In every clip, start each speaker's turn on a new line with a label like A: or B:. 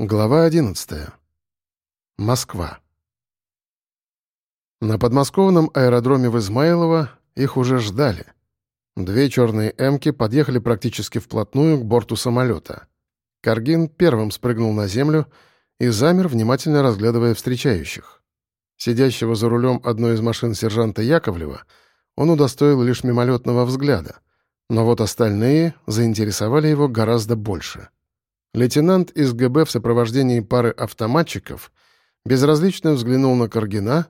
A: Глава 11. Москва. На подмосковном аэродроме в Измайлово их уже ждали. Две черные «Эмки» подъехали практически вплотную к борту самолета. Каргин первым спрыгнул на землю и замер, внимательно разглядывая встречающих. Сидящего за рулем одной из машин сержанта Яковлева он удостоил лишь мимолетного взгляда, но вот остальные заинтересовали его гораздо больше — Лейтенант из ГБ в сопровождении пары автоматчиков безразлично взглянул на Каргина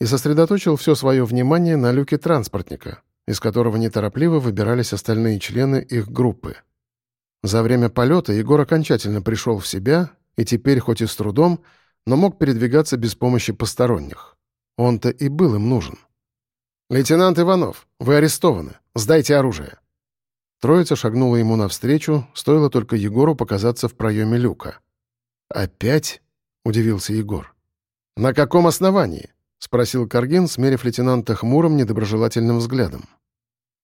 A: и сосредоточил все свое внимание на люке транспортника, из которого неторопливо выбирались остальные члены их группы. За время полета Егор окончательно пришел в себя и теперь, хоть и с трудом, но мог передвигаться без помощи посторонних. Он-то и был им нужен. «Лейтенант Иванов, вы арестованы. Сдайте оружие». Троица шагнула ему навстречу, стоило только Егору показаться в проеме люка. «Опять?» — удивился Егор. «На каком основании?» — спросил Каргин, смерив лейтенанта хмурым, недоброжелательным взглядом.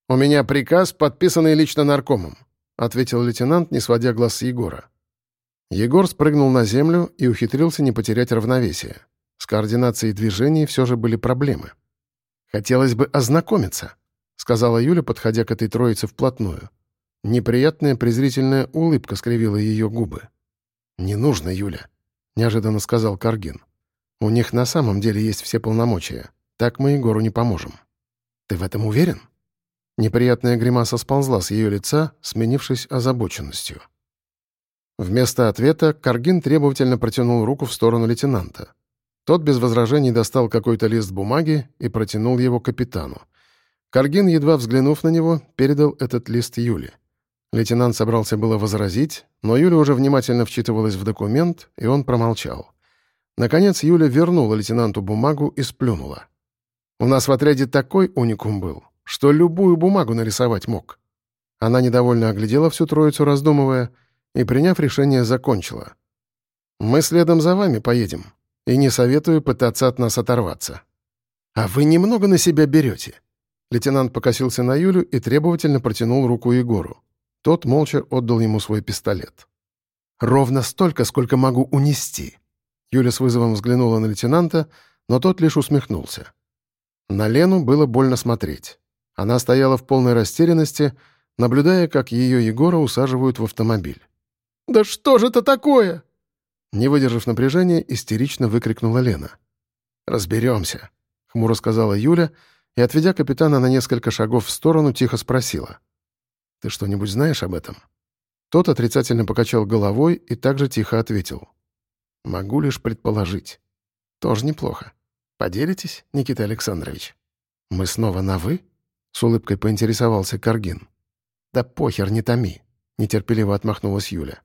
A: «У меня приказ, подписанный лично наркомом», — ответил лейтенант, не сводя глаз с Егора. Егор спрыгнул на землю и ухитрился не потерять равновесие. С координацией движений все же были проблемы. «Хотелось бы ознакомиться», — сказала Юля, подходя к этой троице вплотную. Неприятная презрительная улыбка скривила ее губы. «Не нужно, Юля», — неожиданно сказал Каргин. «У них на самом деле есть все полномочия. Так мы Егору не поможем». «Ты в этом уверен?» Неприятная гримаса сползла с ее лица, сменившись озабоченностью. Вместо ответа Каргин требовательно протянул руку в сторону лейтенанта. Тот без возражений достал какой-то лист бумаги и протянул его капитану. Каргин, едва взглянув на него, передал этот лист Юле. Лейтенант собрался было возразить, но Юля уже внимательно вчитывалась в документ, и он промолчал. Наконец Юля вернула лейтенанту бумагу и сплюнула. «У нас в отряде такой уникум был, что любую бумагу нарисовать мог». Она недовольно оглядела всю троицу, раздумывая, и, приняв решение, закончила. «Мы следом за вами поедем, и не советую пытаться от нас оторваться». «А вы немного на себя берете», Лейтенант покосился на Юлю и требовательно протянул руку Егору. Тот молча отдал ему свой пистолет. «Ровно столько, сколько могу унести». Юля с вызовом взглянула на лейтенанта, но тот лишь усмехнулся. На Лену было больно смотреть. Она стояла в полной растерянности, наблюдая, как ее Егора усаживают в автомобиль. «Да что же это такое?» Не выдержав напряжения, истерично выкрикнула Лена. «Разберемся», — хмуро сказала Юля, — и, отведя капитана на несколько шагов в сторону, тихо спросила. «Ты что-нибудь знаешь об этом?» Тот отрицательно покачал головой и также тихо ответил. «Могу лишь предположить. Тоже неплохо. Поделитесь, Никита Александрович?» «Мы снова на «вы»?» — с улыбкой поинтересовался Каргин. «Да похер, не томи», — нетерпеливо отмахнулась Юля.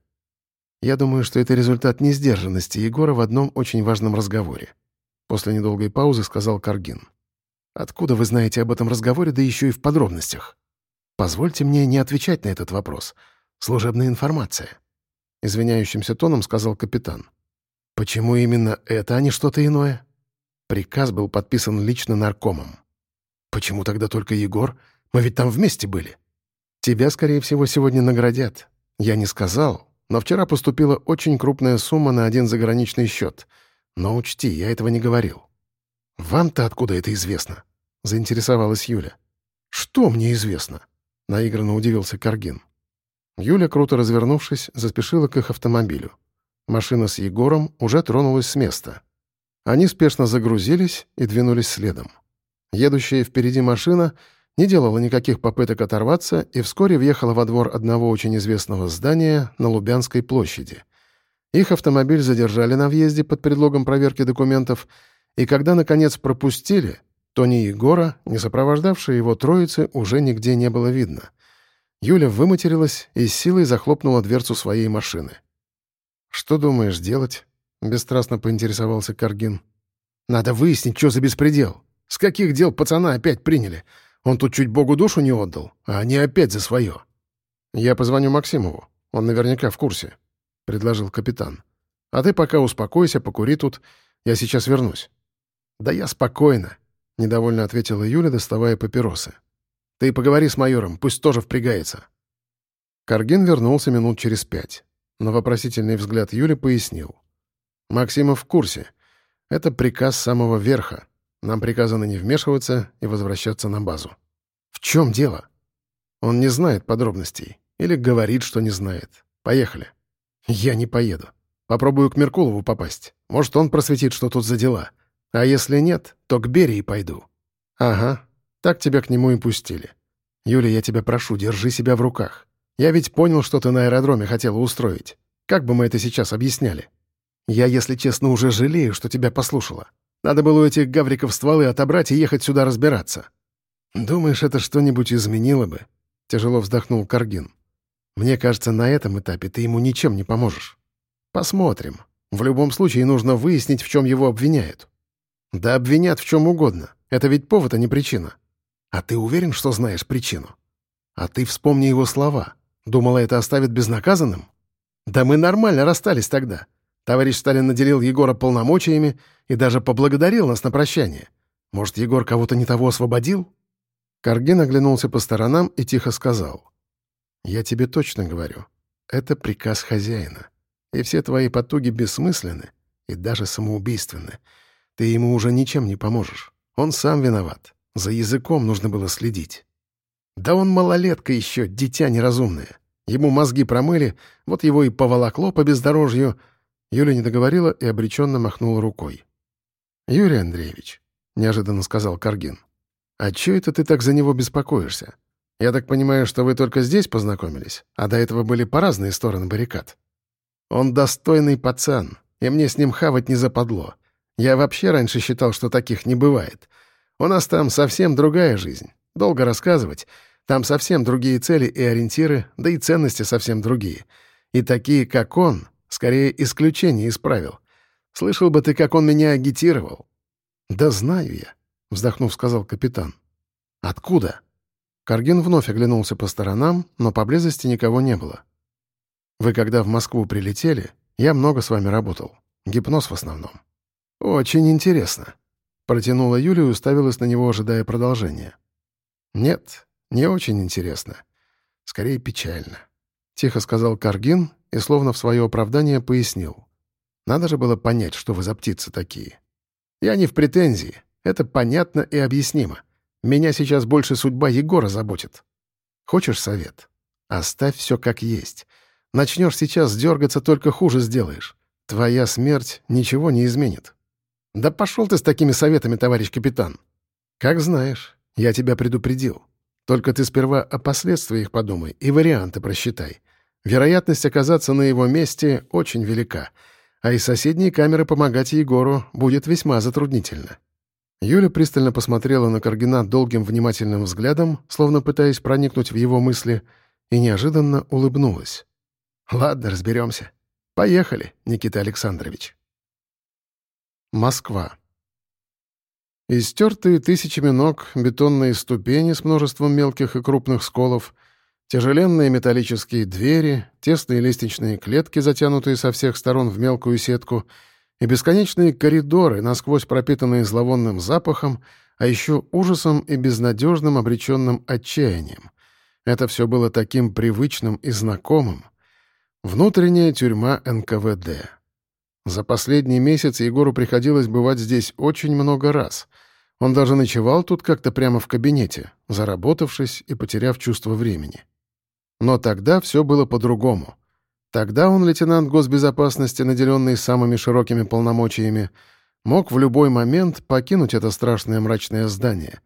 A: «Я думаю, что это результат несдержанности Егора в одном очень важном разговоре». После недолгой паузы сказал Каргин. Откуда вы знаете об этом разговоре, да еще и в подробностях? Позвольте мне не отвечать на этот вопрос. Служебная информация. Извиняющимся тоном сказал капитан. Почему именно это, а не что-то иное? Приказ был подписан лично наркомом. Почему тогда только Егор? Мы ведь там вместе были. Тебя, скорее всего, сегодня наградят. Я не сказал, но вчера поступила очень крупная сумма на один заграничный счет. Но учти, я этого не говорил. «Вам-то откуда это известно?» — заинтересовалась Юля. «Что мне известно?» — наигранно удивился Каргин. Юля, круто развернувшись, заспешила к их автомобилю. Машина с Егором уже тронулась с места. Они спешно загрузились и двинулись следом. Едущая впереди машина не делала никаких попыток оторваться и вскоре въехала во двор одного очень известного здания на Лубянской площади. Их автомобиль задержали на въезде под предлогом проверки документов — и когда, наконец, пропустили, то ни Егора, ни сопровождавшей его троицы уже нигде не было видно. Юля выматерилась и силой захлопнула дверцу своей машины. «Что думаешь делать?» — бесстрастно поинтересовался Каргин. «Надо выяснить, что за беспредел. С каких дел пацана опять приняли? Он тут чуть Богу душу не отдал, а они опять за свое». «Я позвоню Максимову. Он наверняка в курсе», — предложил капитан. «А ты пока успокойся, покури тут. Я сейчас вернусь». «Да я спокойно», — недовольно ответила Юля, доставая папиросы. «Ты поговори с майором, пусть тоже впрягается». Каргин вернулся минут через пять. На вопросительный взгляд Юли пояснил. «Максимов в курсе. Это приказ самого верха. Нам приказано не вмешиваться и возвращаться на базу». «В чем дело?» «Он не знает подробностей. Или говорит, что не знает. Поехали». «Я не поеду. Попробую к Меркулову попасть. Может, он просветит, что тут за дела. А если нет, то к Берии пойду». «Ага. Так тебя к нему и пустили. Юля, я тебя прошу, держи себя в руках. Я ведь понял, что ты на аэродроме хотела устроить. Как бы мы это сейчас объясняли? Я, если честно, уже жалею, что тебя послушала. Надо было у этих гавриков стволы отобрать и ехать сюда разбираться. Думаешь, это что-нибудь изменило бы? Тяжело вздохнул Каргин. Мне кажется, на этом этапе ты ему ничем не поможешь. Посмотрим. В любом случае нужно выяснить, в чем его обвиняют. Да обвинят в чем угодно. Это ведь повод, а не причина. А ты уверен, что знаешь причину? А ты вспомни его слова. Думала, это оставит безнаказанным? Да мы нормально расстались тогда. Товарищ Сталин наделил Егора полномочиями и даже поблагодарил нас на прощание. Может, Егор кого-то не того освободил? Каргин оглянулся по сторонам и тихо сказал. «Я тебе точно говорю. Это приказ хозяина. И все твои потуги бессмысленны и даже самоубийственны. Ты ему уже ничем не поможешь. Он сам виноват. За языком нужно было следить. Да он малолетка еще, дитя неразумное. Ему мозги промыли, вот его и поволокло по бездорожью. Юля не договорила и обреченно махнула рукой. «Юрий Андреевич», — неожиданно сказал Каргин, — «а чё это ты так за него беспокоишься? Я так понимаю, что вы только здесь познакомились, а до этого были по разные стороны баррикад. Он достойный пацан, и мне с ним хавать не западло. Я вообще раньше считал, что таких не бывает. У нас там совсем другая жизнь. Долго рассказывать. Там совсем другие цели и ориентиры, да и ценности совсем другие. И такие, как он, скорее исключение из правил. Слышал бы ты, как он меня агитировал. «Да знаю я», — вздохнув, сказал капитан. «Откуда?» Каргин вновь оглянулся по сторонам, но поблизости никого не было. «Вы когда в Москву прилетели, я много с вами работал. Гипноз в основном». «Очень интересно», Протянула Юля и уставилась на него, ожидая продолжения. «Нет, не очень интересно. Скорее, печально», — тихо сказал Каргин и словно в свое оправдание пояснил. «Надо же было понять, что вы за птицы такие. Я не в претензии. Это понятно и объяснимо. Меня сейчас больше судьба Егора заботит. Хочешь совет? Оставь все как есть. Начнешь сейчас дергаться, только хуже сделаешь. Твоя смерть ничего не изменит. «Да пошел ты с такими советами, товарищ капитан!» «Как знаешь, я тебя предупредил. Только ты сперва о последствиях подумай и варианты просчитай. Вероятность оказаться на его месте очень велика, а из соседней камеры помогать Егору будет весьма затруднительно». Юля пристально посмотрела на Каргина долгим внимательным взглядом, словно пытаясь проникнуть в его мысли, и неожиданно улыбнулась. «Ладно, разберемся. Поехали, Никита Александрович». Москва. Истертые тысячами ног бетонные ступени с множеством мелких и крупных сколов, тяжеленные металлические двери, тесные лестничные клетки, затянутые со всех сторон в мелкую сетку, и бесконечные коридоры, насквозь пропитанные зловонным запахом, а еще ужасом и безнадежным обреченным отчаянием. Это все было таким привычным и знакомым. Внутренняя тюрьма НКВД. За последний месяц Егору приходилось бывать здесь очень много раз. Он даже ночевал тут как-то прямо в кабинете, заработавшись и потеряв чувство времени. Но тогда все было по-другому. Тогда он, лейтенант госбезопасности, наделенный самыми широкими полномочиями, мог в любой момент покинуть это страшное мрачное здание.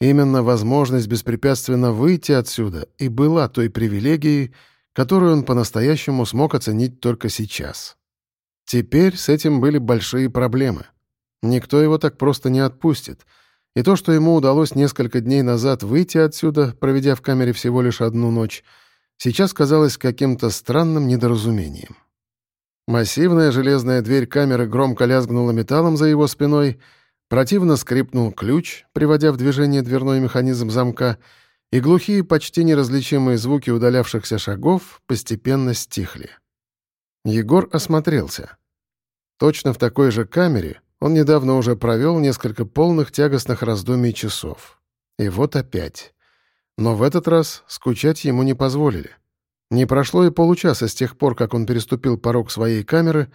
A: Именно возможность беспрепятственно выйти отсюда и была той привилегией, которую он по-настоящему смог оценить только сейчас. Теперь с этим были большие проблемы. Никто его так просто не отпустит. И то, что ему удалось несколько дней назад выйти отсюда, проведя в камере всего лишь одну ночь, сейчас казалось каким-то странным недоразумением. Массивная железная дверь камеры громко лязгнула металлом за его спиной, противно скрипнул ключ, приводя в движение дверной механизм замка, и глухие, почти неразличимые звуки удалявшихся шагов постепенно стихли. Егор осмотрелся. Точно в такой же камере он недавно уже провел несколько полных тягостных раздумий часов. И вот опять. Но в этот раз скучать ему не позволили. Не прошло и получаса с тех пор, как он переступил порог своей камеры,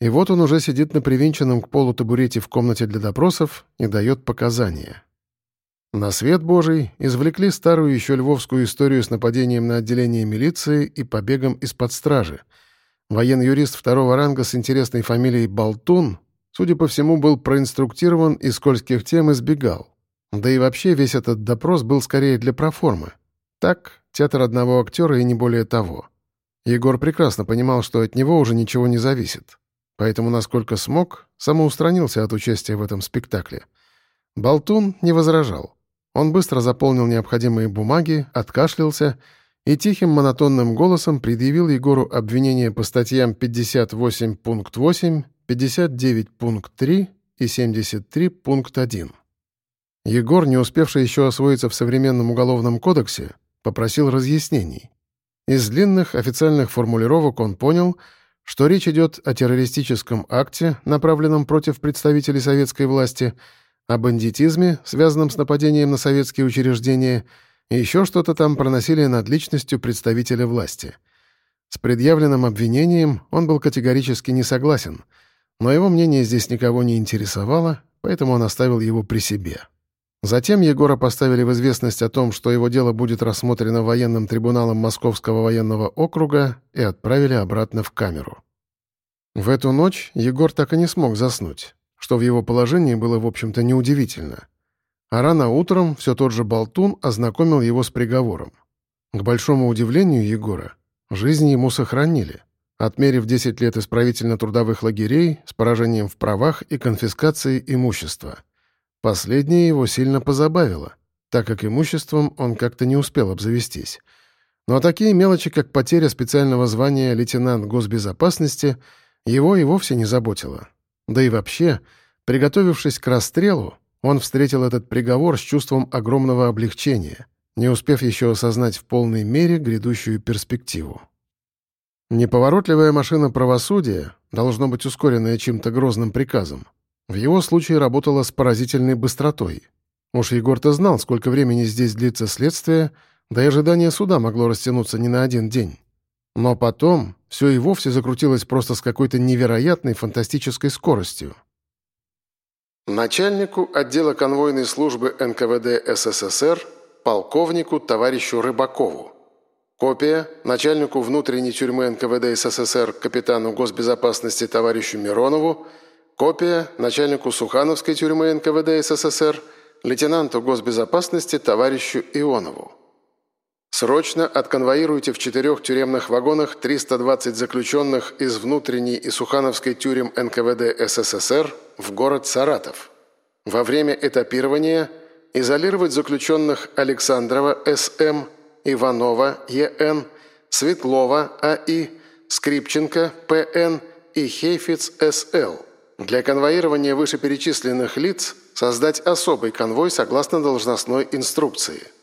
A: и вот он уже сидит на привинченном к полу табурете в комнате для допросов и дает показания. На свет Божий извлекли старую еще львовскую историю с нападением на отделение милиции и побегом из-под стражи. Военный юрист второго ранга с интересной фамилией Болтун, судя по всему, был проинструктирован и скользких тем избегал. Да и вообще весь этот допрос был скорее для проформы. Так, театр одного актера и не более того. Егор прекрасно понимал, что от него уже ничего не зависит. Поэтому, насколько смог, самоустранился от участия в этом спектакле. Болтун не возражал. Он быстро заполнил необходимые бумаги, откашлялся и тихим монотонным голосом предъявил Егору обвинение по статьям 58 пункт 8, 59 пункт 3 и 73 пункт 1. Егор, не успевший еще освоиться в современном уголовном кодексе, попросил разъяснений. Из длинных официальных формулировок он понял, что речь идет о террористическом акте, направленном против представителей советской власти — о бандитизме, связанном с нападением на советские учреждения, и еще что-то там проносили над личностью представителя власти. С предъявленным обвинением он был категорически не согласен, но его мнение здесь никого не интересовало, поэтому он оставил его при себе. Затем Егора поставили в известность о том, что его дело будет рассмотрено военным трибуналом Московского военного округа и отправили обратно в камеру. В эту ночь Егор так и не смог заснуть что в его положении было, в общем-то, неудивительно. А рано утром все тот же Болтун ознакомил его с приговором. К большому удивлению Егора, жизнь ему сохранили, отмерив 10 лет исправительно-трудовых лагерей с поражением в правах и конфискацией имущества. Последнее его сильно позабавило, так как имуществом он как-то не успел обзавестись. Но такие мелочи, как потеря специального звания лейтенант госбезопасности, его и вовсе не заботило. Да и вообще, приготовившись к расстрелу, он встретил этот приговор с чувством огромного облегчения, не успев еще осознать в полной мере грядущую перспективу. Неповоротливая машина правосудия, должно быть ускоренная чем-то грозным приказом, в его случае работала с поразительной быстротой. Уж Егор-то знал, сколько времени здесь длится следствие, да и ожидание суда могло растянуться не на один день. Но потом все и вовсе закрутилось просто с какой-то невероятной фантастической скоростью. Начальнику отдела конвойной службы НКВД СССР полковнику товарищу Рыбакову. Копия начальнику внутренней тюрьмы НКВД СССР капитану госбезопасности товарищу Миронову, копия начальнику Сухановской тюрьмы НКВД СССР лейтенанту госбезопасности товарищу Ионову. Срочно отконвоируйте в четырех тюремных вагонах 320 заключенных из внутренней и Сухановской тюрем НКВД СССР в город Саратов. Во время этапирования изолировать заключенных Александрова С.М., Иванова Е.Н., Светлова А.И., Скрипченко П.Н. и Хейфиц С.Л. Для конвоирования вышеперечисленных лиц создать особый конвой согласно должностной инструкции –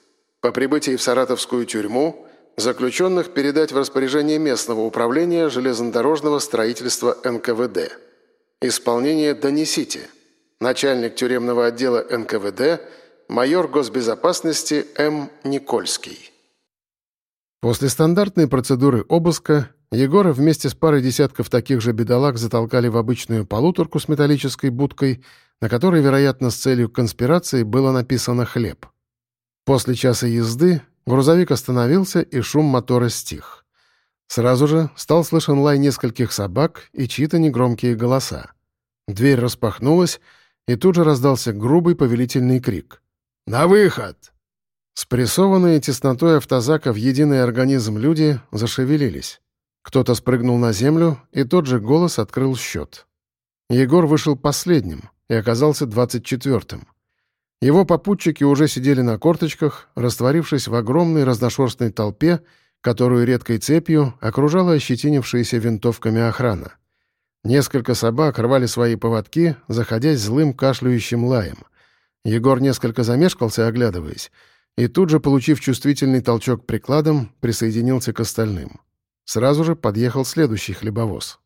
A: по прибытии в Саратовскую тюрьму заключенных передать в распоряжение местного управления железнодорожного строительства НКВД. Исполнение донесите. Начальник тюремного отдела НКВД, майор госбезопасности М. Никольский. После стандартной процедуры обыска Егора вместе с парой десятков таких же бедолаг затолкали в обычную полуторку с металлической будкой, на которой, вероятно, с целью конспирации было написано «хлеб». После часа езды грузовик остановился, и шум мотора стих. Сразу же стал слышен лай нескольких собак и чьи-то негромкие голоса. Дверь распахнулась, и тут же раздался грубый повелительный крик. «На выход!» Спрессованные теснотой автозака в единый организм люди зашевелились. Кто-то спрыгнул на землю, и тот же голос открыл счет. Егор вышел последним и оказался двадцать четвертым. Его попутчики уже сидели на корточках, растворившись в огромной разношерстной толпе, которую редкой цепью окружала ощетинившаяся винтовками охрана. Несколько собак рвали свои поводки, заходясь злым кашляющим лаем. Егор несколько замешкался, оглядываясь, и тут же, получив чувствительный толчок прикладом, присоединился к остальным. Сразу же подъехал следующий хлебовоз.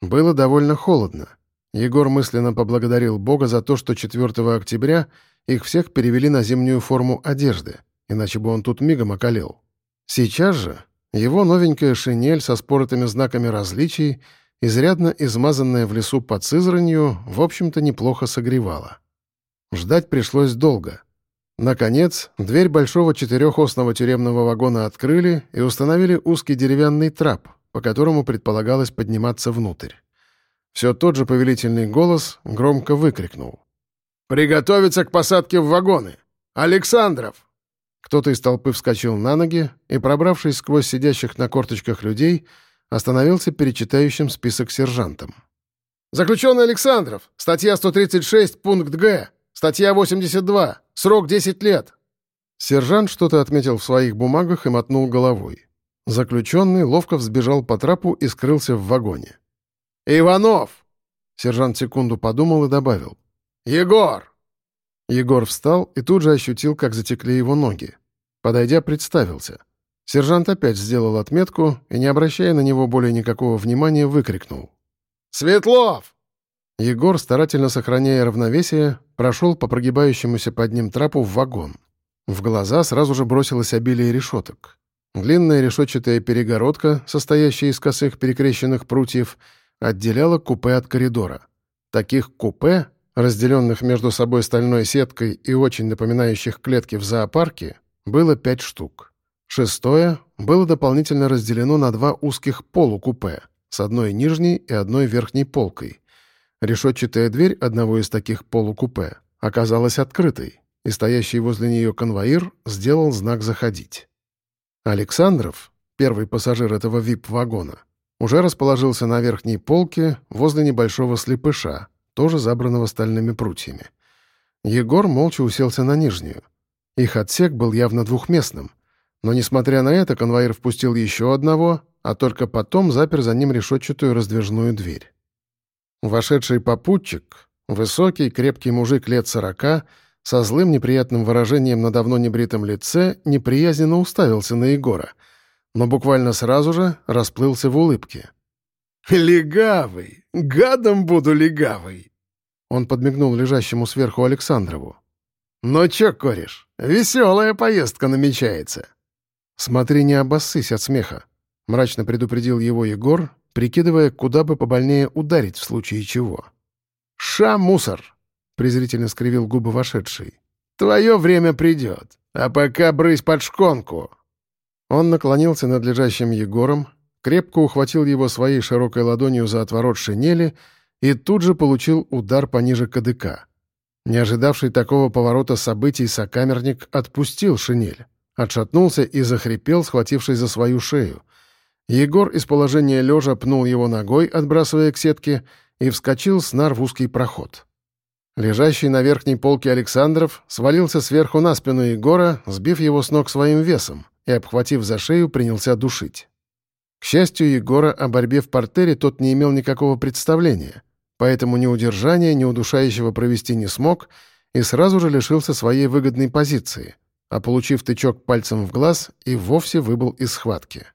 A: Было довольно холодно. Егор мысленно поблагодарил Бога за то, что 4 октября — их всех перевели на зимнюю форму одежды, иначе бы он тут мигом околел. Сейчас же Его новенькая шинель со споротыми знаками различий, изрядно измазанная в лесу под Сызранью, в общем-то неплохо согревала. Ждать пришлось долго. Наконец, дверь большого четырехосного тюремного вагона открыли и установили узкий деревянный трап, по которому предполагалось подниматься внутрь. Все тот же повелительный голос громко выкрикнул. «Приготовиться к посадке в вагоны! Александров!» Кто-то из толпы вскочил на ноги и, пробравшись сквозь сидящих на корточках людей, остановился перед читающим список сержантом. «Заключенный Александров! Статья 136, пункт Г! Статья 82! Срок 10 лет!» Сержант что-то отметил в своих бумагах и мотнул головой. Заключенный ловко взбежал по трапу и скрылся в вагоне. «Иванов!» Сержант секунду подумал и добавил. «Егор!» Егор встал и тут же ощутил, как затекли его ноги. Подойдя, представился. Сержант опять сделал отметку и, не обращая на него более никакого внимания, выкрикнул. «Светлов!» Егор, старательно сохраняя равновесие, прошел по прогибающемуся под ним трапу в вагон. В глаза сразу же бросилось обилие решеток. Длинная решетчатая перегородка, состоящая из косых перекрещенных прутьев, отделяла купе от коридора. Таких купе, разделенных между собой стальной сеткой и очень напоминающих клетки в зоопарке, было пять штук. Шестое было дополнительно разделено на два узких полукупе с одной нижней и одной верхней полкой. Решетчатая дверь одного из таких полукупе оказалась открытой, и стоящий возле нее конвоир сделал знак «Заходить». Александров, первый пассажир этого вип-вагона, уже расположился на верхней полке возле небольшого слепыша, тоже забранного стальными прутьями. Егор молча уселся на нижнюю. Их отсек был явно двухместным, но, несмотря на это, конвоир впустил еще одного, а только потом запер за ним решетчатую раздвижную дверь. Вошедший попутчик, высокий, крепкий мужик лет сорока, со злым неприятным выражением на давно небритом лице, неприязненно уставился на Егора — но буквально сразу же расплылся в улыбке.
B: «Легавый! Гадом буду легавый!»
A: Он подмигнул лежащему сверху Александрову.
B: «Ну чё, кореш, веселая поездка намечается!»
A: «Смотри, не обоссысь от смеха», — мрачно предупредил его Егор, прикидывая, куда бы побольнее ударить в случае чего.
B: «Ша, мусор!» — презрительно скривил губы вошедший. «Твое время придет, а пока брысь под шконку!»
A: Он наклонился над лежащим Егором, крепко ухватил его своей широкой ладонью за отворот шинели и тут же получил удар пониже кадыка. Не ожидавший такого поворота событий сокамерник отпустил шинель, отшатнулся и захрипел, схватившись за свою шею. Егор из положения лежа пнул его ногой, отбрасывая к сетке, и вскочил с нар в узкий проход. Лежащий на верхней полке Александров свалился сверху на спину Егора, сбив его с ног своим весом и, обхватив за шею, принялся душить. К счастью Егора о борьбе в портере тот не имел никакого представления, поэтому ни удержания, ни удушающего провести не смог и сразу же лишился своей выгодной позиции, а получив тычок пальцем в глаз, и вовсе выбыл из схватки.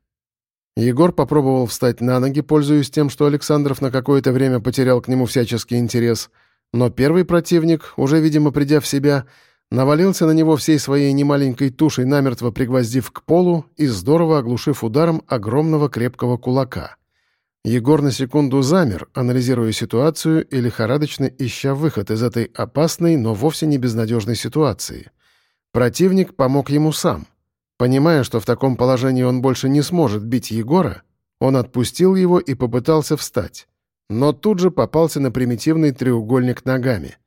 A: Егор попробовал встать на ноги, пользуясь тем, что Александров на какое-то время потерял к нему всяческий интерес, но первый противник, уже, видимо, придя в себя, — навалился на него всей своей немаленькой тушей, намертво пригвоздив к полу и здорово оглушив ударом огромного крепкого кулака. Егор на секунду замер, анализируя ситуацию и лихорадочно ища выход из этой опасной, но вовсе не безнадежной ситуации. Противник помог ему сам. Понимая, что в таком положении он больше не сможет бить Егора, он отпустил его и попытался встать. Но тут же попался на примитивный треугольник ногами.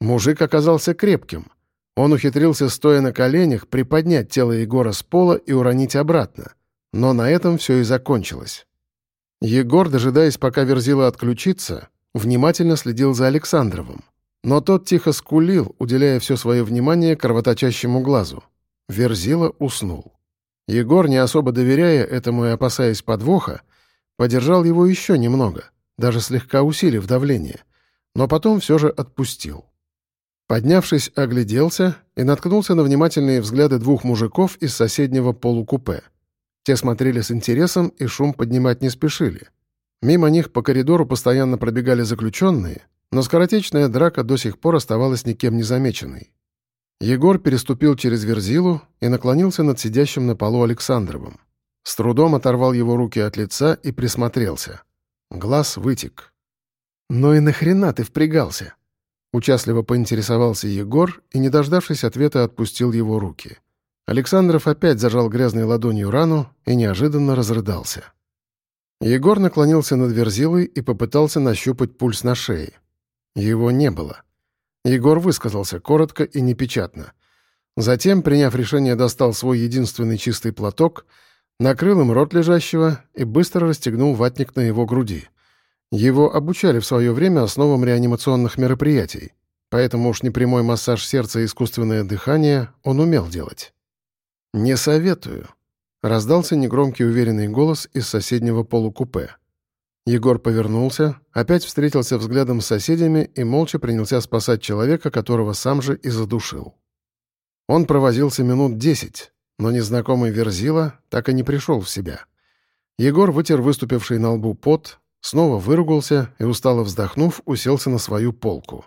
A: Мужик оказался крепким — он ухитрился, стоя на коленях, приподнять тело Егора с пола и уронить обратно. Но на этом все и закончилось. Егор, дожидаясь, пока Верзила отключится, внимательно следил за Александровым. Но тот тихо скулил, уделяя все свое внимание кровоточащему глазу. Верзила уснул. Егор, не особо доверяя этому и опасаясь подвоха, подержал его еще немного, даже слегка усилив давление, но потом все же отпустил. Поднявшись, огляделся и наткнулся на внимательные взгляды двух мужиков из соседнего полукупе. Те смотрели с интересом и шум поднимать не спешили. Мимо них по коридору постоянно пробегали заключенные, но скоротечная драка до сих пор оставалась никем не замеченной. Егор переступил через верзилу и наклонился над сидящим на полу Александровым. С трудом оторвал его руки от лица и присмотрелся. Глаз вытек.
B: «Ну и нахрена ты впрягался?»
A: Участливо поинтересовался Егор и, не дождавшись ответа, отпустил его руки. Александров опять зажал грязной ладонью рану и неожиданно разрыдался. Егор наклонился над верзилой и попытался нащупать пульс на шее. Его не было. Егор высказался коротко и непечатно. Затем, приняв решение, достал свой единственный чистый платок — накрыл им рот лежащего и быстро расстегнул ватник на его груди. Его обучали в свое время основам реанимационных мероприятий, поэтому уж непрямой массаж сердца и искусственное дыхание он умел делать. «Не советую», — раздался негромкий уверенный голос из соседнего полукупе. Егор повернулся, опять встретился взглядом с соседями и молча принялся спасать человека, которого сам же и задушил. Он провозился минут десять, но незнакомый Верзила так и не пришел в себя. Егор вытер выступивший на лбу пот, снова выругался и, устало вздохнув, уселся на свою полку.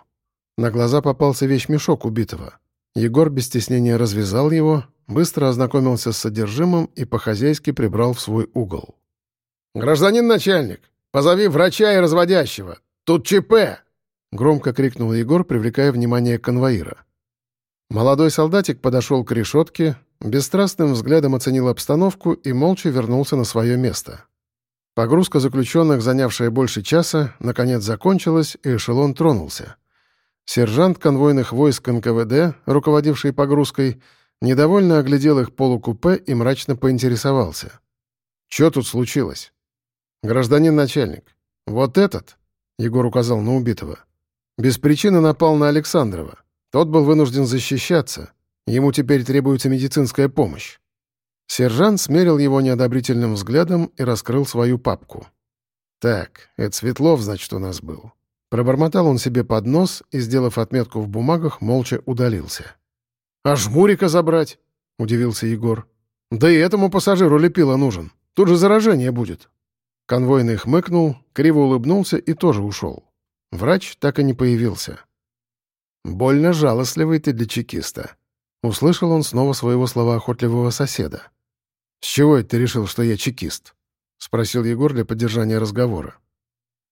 A: На глаза попался вещмешок убитого. Егор без стеснения развязал его, быстро ознакомился с содержимым и по-хозяйски прибрал в свой угол.
B: «Гражданин начальник, позови врача и разводящего! Тут ЧП!» — громко крикнул Егор, привлекая внимание конвоира.
A: Молодой солдатик подошел к решетке, бесстрастным взглядом оценил обстановку и молча вернулся на свое место. Погрузка заключенных, занявшая больше часа, наконец закончилась, и эшелон тронулся. Сержант конвойных войск НКВД, руководивший погрузкой, недовольно оглядел их полукупе и мрачно поинтересовался. «Что тут случилось?» «Гражданин начальник, вот этот», — Егор указал на убитого, — «без причины напал на Александрова. Тот был вынужден защищаться. Ему теперь требуется медицинская помощь». Сержант смерил его неодобрительным взглядом и раскрыл свою папку. «Так, это Светлов, значит, у нас был». Пробормотал он себе под нос и, сделав отметку в бумагах, молча удалился.
B: «А жмурика забрать?» — удивился Егор. «Да и этому пассажиру лепила нужен. Тут же заражение будет».
A: Конвойный хмыкнул, криво улыбнулся и тоже ушел. Врач так и не появился. «Больно жалостливый ты для чекиста», Услышал он снова своего словоохотливого соседа. «С чего это ты решил, что я чекист?» — спросил Егор для поддержания разговора.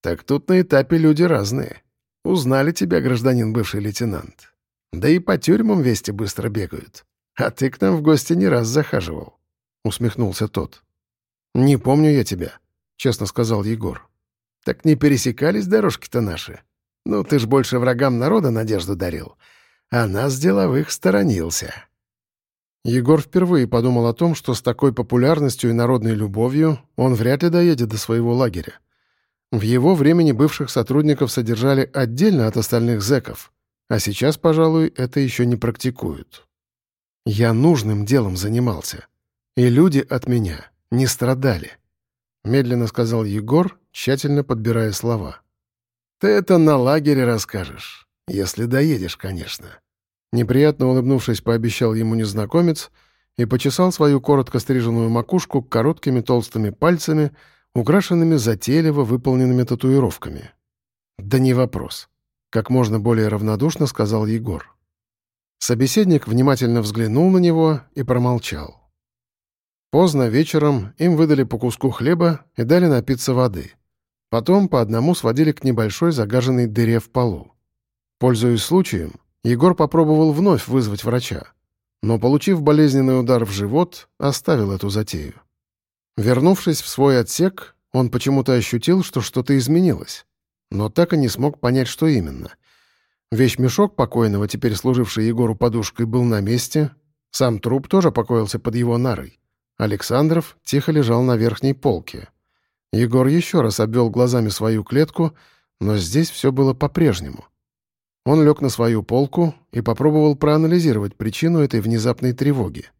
A: «Так тут на этапе люди разные. Узнали тебя, гражданин бывший лейтенант. Да и по тюрьмам вести быстро бегают. А ты к нам в гости не раз захаживал», — усмехнулся тот. «Не помню я тебя», — честно сказал Егор. «Так не пересекались дорожки-то наши. Ну, ты ж больше врагам народа надежду дарил а нас деловых сторонился. Егор впервые подумал о том, что с такой популярностью и народной любовью он вряд ли доедет до своего лагеря. В его времени бывших сотрудников содержали отдельно от остальных зэков, а сейчас, пожалуй, это еще не практикуют. Я нужным делом занимался, и люди от меня не страдали, — медленно сказал Егор, тщательно подбирая слова. «Ты это на лагере расскажешь. Если доедешь, конечно». Неприятно улыбнувшись, пообещал ему незнакомец и почесал свою коротко стриженную макушку короткими толстыми пальцами, украшенными затейливо выполненными татуировками. «Да не вопрос», — как можно более равнодушно сказал Егор. Собеседник внимательно взглянул на него и промолчал. Поздно вечером им выдали по куску хлеба и дали напиться воды. Потом по одному сводили к небольшой загаженной дыре в полу. Пользуясь случаем, Егор попробовал вновь вызвать врача, но, получив болезненный удар в живот, оставил эту затею. Вернувшись в свой отсек, он почему-то ощутил, что что-то изменилось, но так и не смог понять, что именно. Вещмешок покойного, теперь служивший Егору подушкой, был на месте, сам труп тоже покоился под его нарой. Александров тихо лежал на верхней полке. Егор еще раз обвел глазами свою клетку, но здесь все было по-прежнему — он лег на свою полку и попробовал проанализировать причину этой внезапной тревоги.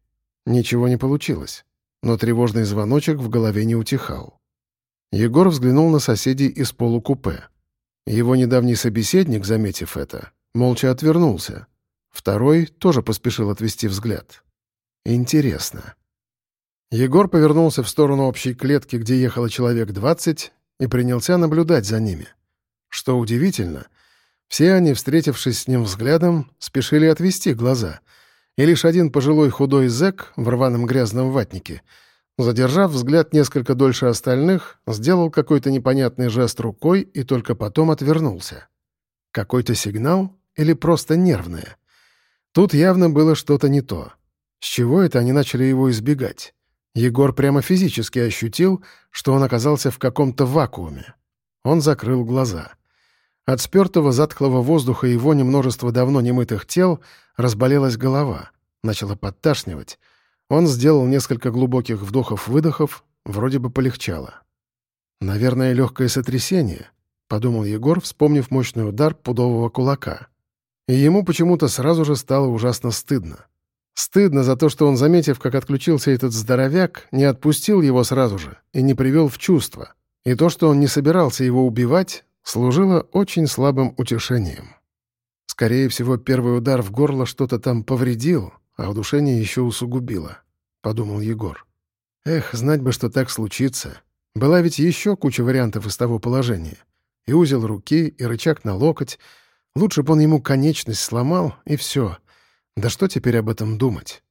A: Ничего не получилось, но тревожный звоночек в голове не утихал. Егор взглянул на соседей из полукупе. Его недавний собеседник, заметив это, молча отвернулся. Второй тоже поспешил отвести взгляд. Интересно. Егор повернулся в сторону общей клетки, где ехало человек двадцать, и принялся наблюдать за ними. Что удивительно — все они, встретившись с ним взглядом, спешили отвести глаза, и лишь один пожилой худой зэк в рваном грязном ватнике Задержав взгляд несколько дольше остальных, сделал какой-то непонятный жест рукой и только потом отвернулся. Какой-то сигнал или просто нервное? Тут явно было что-то не то. С чего это они начали его избегать? Егор прямо физически ощутил, что он оказался в каком-то вакууме. Он закрыл глаза. От спертого затхлого воздуха и его множества давно немытых тел разболелась голова, начала подташнивать. Он сделал несколько глубоких вдохов-выдохов, вроде бы полегчало. «Наверное, легкое сотрясение», — подумал Егор, вспомнив мощный удар пудового кулака. И ему почему-то сразу же стало ужасно стыдно. Стыдно за то, что он, заметив, как отключился этот здоровяк, не отпустил его сразу же и не привел в чувство. И то, что он не собирался его убивать, служило очень слабым утешением. Скорее всего, первый удар в горло что-то там повредил, а удушение еще усугубило, — подумал Егор. Эх, знать бы, что так случится. Была ведь еще куча вариантов из того положения. И узел руки, и рычаг на локоть. Лучше бы он ему конечность сломал, и все. Да что теперь об этом думать?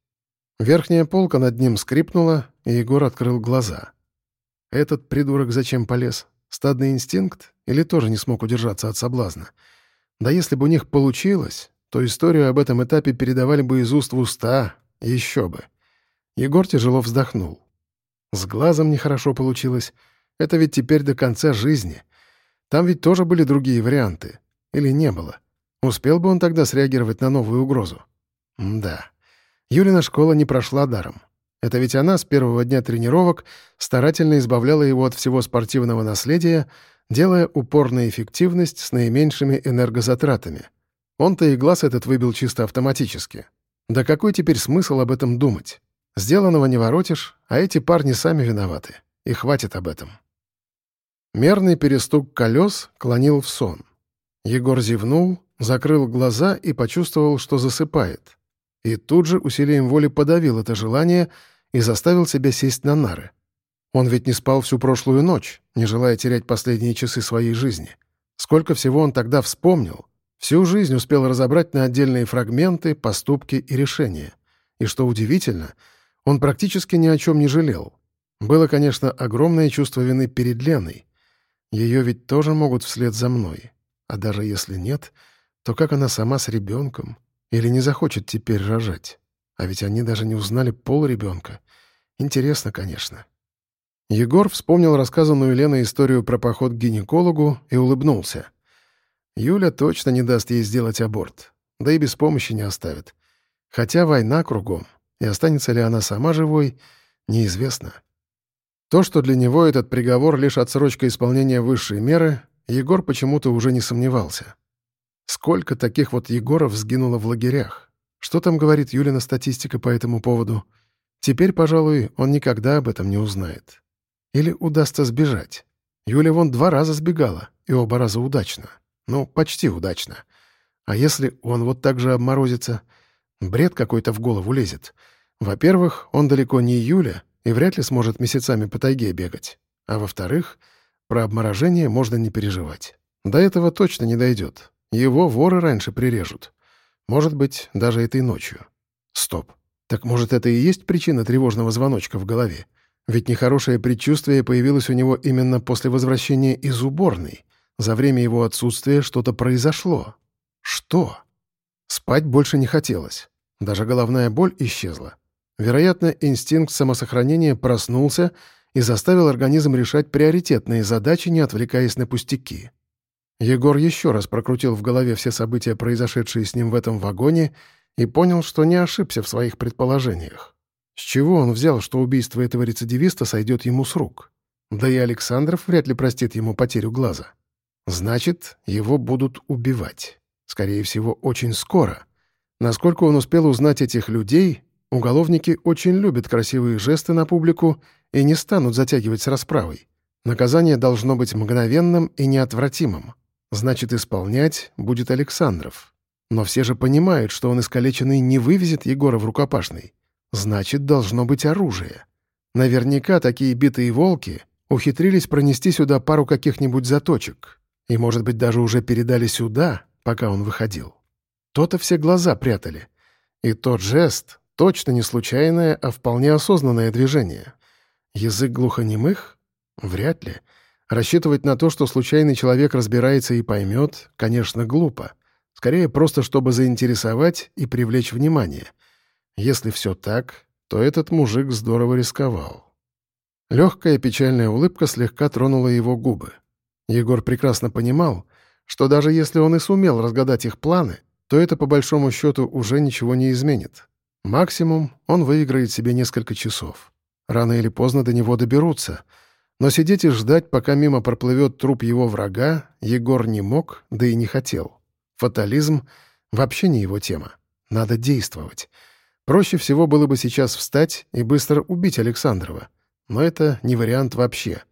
A: Верхняя полка над ним скрипнула, и Егор открыл глаза. Этот придурок зачем полез? Стадный инстинкт? Или тоже не смог удержаться от соблазна? Да если бы у них получилось, то историю об этом этапе передавали бы из уст в уста, еще бы. Егор тяжело вздохнул. С глазом нехорошо получилось. Это ведь теперь до конца жизни. Там ведь тоже были другие варианты. Или не было? Успел бы он тогда среагировать на новую угрозу? М да. Юлина школа не прошла даром. Это ведь она с первого дня тренировок старательно избавляла его от всего спортивного наследия, делая упор на эффективность с наименьшими энергозатратами — он-то и глаз этот выбил чисто автоматически. Да какой теперь смысл об этом думать? Сделанного не воротишь, а эти парни сами виноваты. И хватит об этом. Мерный перестук колес клонил в сон. Егор зевнул, закрыл глаза и почувствовал, что засыпает. И тут же усилием воли подавил это желание и заставил себя сесть на нары. Он ведь не спал всю прошлую ночь, не желая терять последние часы своей жизни. Сколько всего он тогда вспомнил, Всю жизнь успел разобрать на отдельные фрагменты, поступки и решения. И что удивительно, он практически ни о чем не жалел. Было, конечно, огромное чувство вины перед Леной. Ее ведь тоже могут вслед за мной. А даже если нет, то как она сама с ребенком? Или не захочет теперь рожать? А ведь они даже не узнали пол ребенка. Интересно, конечно. Егор вспомнил рассказанную Леной историю про поход к гинекологу и улыбнулся — Юля точно не даст ей сделать аборт, да и без помощи не оставит. Хотя война кругом, и останется ли она сама живой, неизвестно. То, что для него этот приговор лишь отсрочка исполнения высшей меры, Егор почему-то уже не сомневался. Сколько таких вот Егоров сгинуло в лагерях? Что там говорит Юлина статистика по этому поводу? Теперь, пожалуй, он никогда об этом не узнает. Или удастся сбежать. Юля вон два раза сбегала, и оба раза удачно. Ну, почти удачно. А если он вот так же обморозится? Бред какой-то в голову лезет. Во-первых, он далеко не Юля и вряд ли сможет месяцами по тайге бегать. А во-вторых, про обморожение можно не переживать. До этого точно не дойдет. Его воры раньше прирежут. Может быть, даже этой ночью. Стоп. Так может, это и есть причина тревожного звоночка в голове? Ведь нехорошее предчувствие появилось у него именно после возвращения из уборной. За время его отсутствия что-то произошло. Что? Спать больше не хотелось. Даже головная боль исчезла. Вероятно, инстинкт самосохранения проснулся и заставил организм решать приоритетные задачи, не отвлекаясь на пустяки. Егор еще раз прокрутил в голове все события, произошедшие с ним в этом вагоне, и понял, что не ошибся в своих предположениях. С чего он взял, что убийство этого рецидивиста сойдет ему с рук? Да и Александров вряд ли простит ему потерю глаза. Значит, его будут убивать. Скорее всего, очень скоро. Насколько он успел узнать этих людей, уголовники очень любят красивые жесты на публику и не станут затягивать с расправой. Наказание должно быть мгновенным и неотвратимым. Значит, исполнять будет Александров. Но все же понимают, что он искалеченный не вывезет Егора в рукопашный. Значит, должно быть оружие. Наверняка такие битые волки ухитрились пронести сюда пару каких-нибудь заточек. И, может быть, даже уже передали сюда, пока он выходил. То-то все глаза прятали. И тот жест — точно не случайное, а вполне осознанное движение. Язык глухонемых? Вряд ли. Рассчитывать на то, что случайный человек разбирается и поймет, конечно, глупо. Скорее, просто чтобы заинтересовать и привлечь внимание. Если все так, то этот мужик здорово рисковал. Легкая печальная улыбка слегка тронула его губы. Егор прекрасно понимал, что даже если он и сумел разгадать их планы, то это по большому счету уже ничего не изменит. Максимум он выиграет себе несколько часов. Рано или поздно до него доберутся. Но сидеть и ждать, пока мимо проплывет труп его врага, Егор не мог, да и не хотел. Фатализм — вообще не его тема. Надо действовать. Проще всего было бы сейчас встать и быстро убить Александрова. Но это не вариант вообще.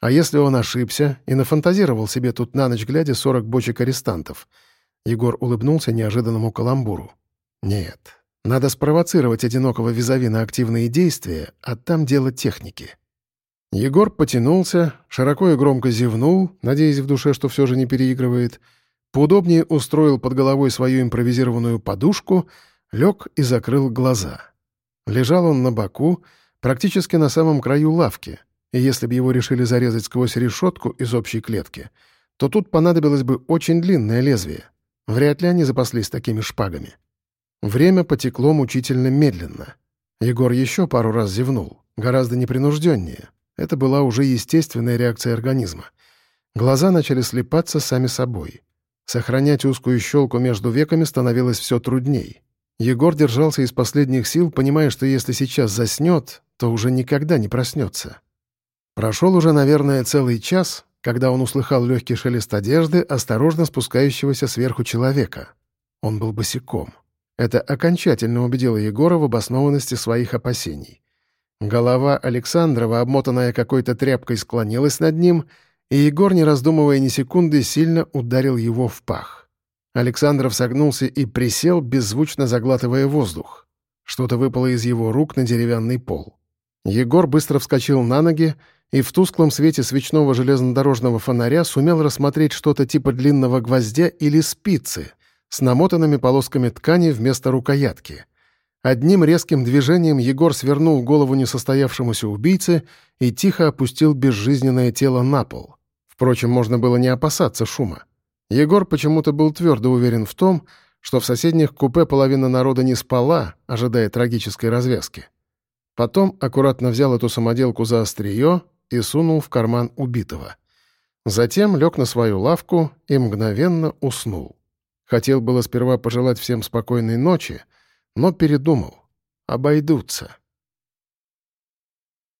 A: А если он ошибся и нафантазировал себе тут на ночь глядя 40 бочек арестантов? Егор улыбнулся неожиданному каламбуру. Нет, надо спровоцировать одинокого визави на активные действия, а там дело техники. Егор потянулся, широко и громко зевнул, надеясь в душе, что все же не переигрывает, поудобнее устроил под головой свою импровизированную подушку, лег и закрыл глаза. Лежал он на боку, практически на самом краю лавки, и если бы его решили зарезать сквозь решетку из общей клетки, то тут понадобилось бы очень длинное лезвие. Вряд ли они запаслись такими шпагами. Время потекло мучительно медленно. Егор еще пару раз зевнул, гораздо непринужденнее. Это была уже естественная реакция организма. Глаза начали слепаться сами собой. Сохранять узкую щелку между веками становилось все трудней. Егор держался из последних сил, понимая, что если сейчас заснет, то уже никогда не проснется. Прошел уже, наверное, целый час, когда он услыхал легкий шелест одежды, осторожно спускающегося сверху человека. Он был босиком. Это окончательно убедило Егора в обоснованности своих опасений. Голова Александрова, обмотанная какой-то тряпкой, склонилась над ним, и Егор, не раздумывая ни секунды, сильно ударил его в пах. Александров согнулся и присел, беззвучно заглатывая воздух. Что-то выпало из его рук на деревянный пол. Егор быстро вскочил на ноги и в тусклом свете свечного железнодорожного фонаря сумел рассмотреть что-то типа длинного гвоздя или спицы — с намотанными полосками ткани вместо рукоятки. Одним резким движением Егор свернул голову несостоявшемуся убийце и тихо опустил безжизненное тело на пол. Впрочем, можно было не опасаться шума. Егор почему-то был твердо уверен в том, что в соседних купе половина народа не спала, ожидая трагической развязки. Потом аккуратно взял эту самоделку за острие и сунул в карман убитого. Затем лег на свою лавку и мгновенно уснул. Хотел было сперва пожелать всем спокойной ночи, но передумал. Обойдутся.